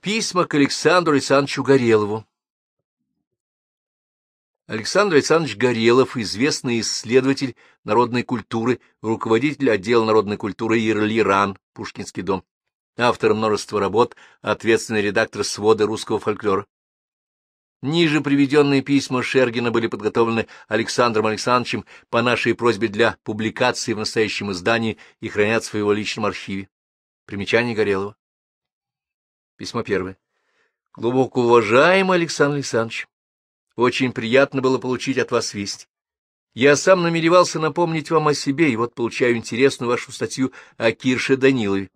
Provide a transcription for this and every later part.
Письма к Александру Александровичу Горелову. Александр Александрович Горелов, известный исследователь народной культуры, руководитель отдела народной культуры Ирлиран, Пушкинский дом, автор множества работ, ответственный редактор свода русского фольклора. Ниже приведенные письма Шергина были подготовлены Александром Александровичем по нашей просьбе для публикации в настоящем издании и хранятся в его личном архиве. Примечание Горелова. Письмо первое. Глубоко уважаемый Александр Александрович, очень приятно было получить от вас весть. Я сам намеревался напомнить вам о себе, и вот получаю интересную вашу статью о Кирше Данилове.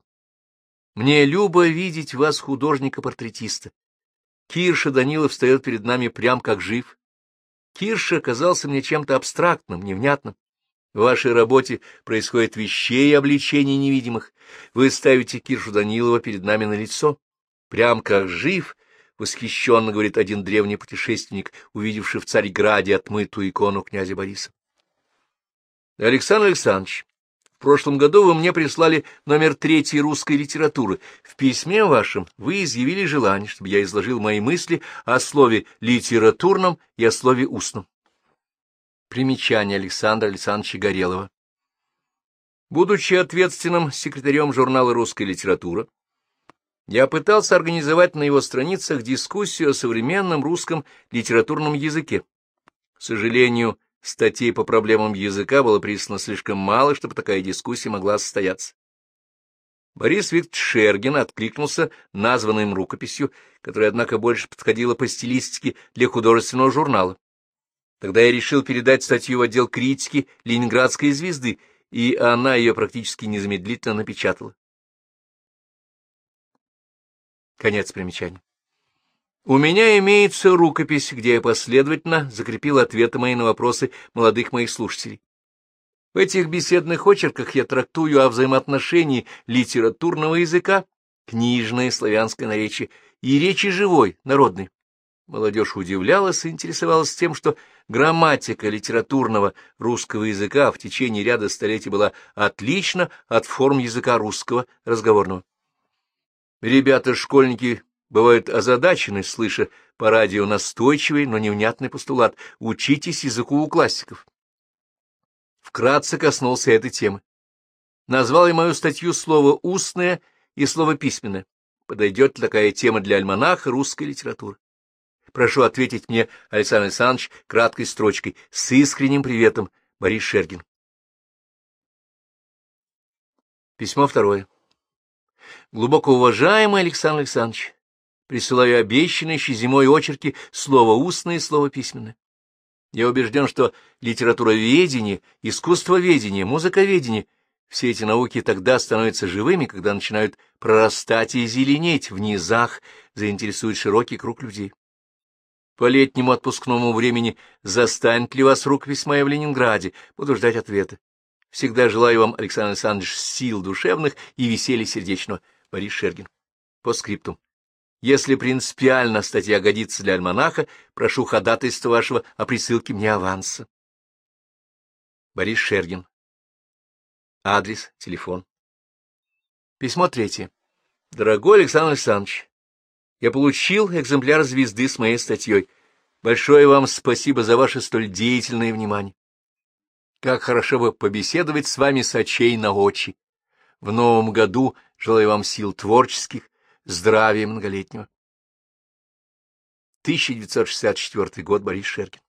Мне любо видеть вас художника-портретиста. Кирша Данилов встает перед нами прям как жив. Кирша казался мне чем-то абстрактным, невнятным. В вашей работе происходит вещей и обличений невидимых. Вы ставите Киршу Данилова перед нами на лицо прям как жив, — восхищенно говорит один древний путешественник, увидевший в Царьграде отмытую икону князя Бориса. Александр Александрович, в прошлом году вы мне прислали номер третьей русской литературы. В письме вашем вы изъявили желание, чтобы я изложил мои мысли о слове литературном и о слове устном. Примечание Александра Александровича Горелова. Будучи ответственным секретарем журнала «Русская литература», я пытался организовать на его страницах дискуссию о современном русском литературном языке. К сожалению, статей по проблемам языка было прислано слишком мало, чтобы такая дискуссия могла состояться. Борис Викторович Шергин откликнулся названной им рукописью, которая, однако, больше подходила по стилистике для художественного журнала. Тогда я решил передать статью в отдел критики «Ленинградской звезды», и она ее практически незамедлительно напечатала. Конец примечания. У меня имеется рукопись, где я последовательно закрепил ответы мои на вопросы молодых моих слушателей. В этих беседных очерках я трактую о взаимоотношении литературного языка, книжное славянское наречие и речи живой, народной. Молодежь удивлялась и интересовалась тем, что грамматика литературного русского языка в течение ряда столетий была отлична от форм языка русского разговорного. Ребята-школьники бывают озадачены, слыша по радио настойчивый, но невнятный постулат «учитесь языку у классиков». Вкратце коснулся этой темы. Назвал я мою статью слово «устное» и слово «письменное». Подойдет ли такая тема для альманаха русской литературы? Прошу ответить мне, Александр Александрович, краткой строчкой, с искренним приветом, Борис Шергин. Письмо второе. Глубоко уважаемый Александр Александрович, присылаю обещанные еще зимой очерки слово устное и слово письменное. Я убежден, что литературоведение, искусствоведение, музыковедение — все эти науки тогда становятся живыми, когда начинают прорастать и зеленеть в низах, заинтересуют широкий круг людей. По летнему отпускному времени застанет ли вас рукопись моя в Ленинграде? Буду ждать ответа. Всегда желаю вам, Александр Александрович, сил душевных и веселья сердечного. Борис Шергин. По скрипту. Если принципиально статья годится для альманаха, прошу ходатайства вашего о присылке мне аванса. Борис Шергин. Адрес, телефон. Письмо третье. Дорогой Александр Александрович, я получил экземпляр звезды с моей статьей. Большое вам спасибо за ваше столь деятельное внимание. Как хорошо бы побеседовать с вами с очей на очи. В новом году желаю вам сил творческих, здравия многолетнего. 1964 год, Борис Шеркин.